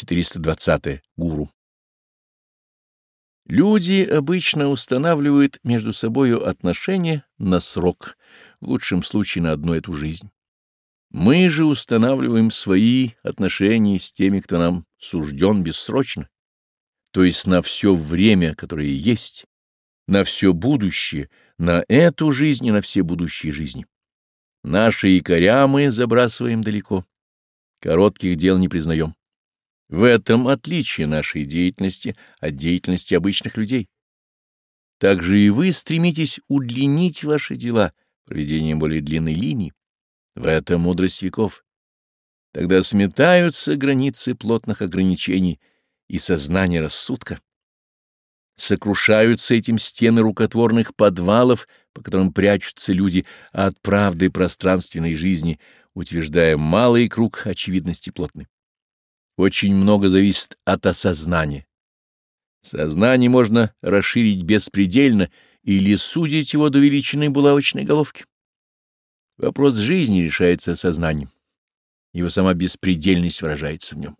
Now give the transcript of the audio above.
420 гуру. Люди обычно устанавливают между собою отношения на срок, в лучшем случае на одну эту жизнь. Мы же устанавливаем свои отношения с теми, кто нам сужден бессрочно, то есть на все время, которое есть, на все будущее, на эту жизнь и на все будущие жизни. Наши якоря мы забрасываем далеко. Коротких дел не признаем. В этом отличие нашей деятельности от деятельности обычных людей. Также и вы стремитесь удлинить ваши дела проведением более длинной линии. В этом мудрость веков. Тогда сметаются границы плотных ограничений и сознание рассудка. Сокрушаются этим стены рукотворных подвалов, по которым прячутся люди а от правды пространственной жизни, утверждая малый круг очевидности плотный. Очень много зависит от осознания. Сознание можно расширить беспредельно или сузить его до величины булавочной головки. Вопрос жизни решается сознанием. Его сама беспредельность выражается в нем.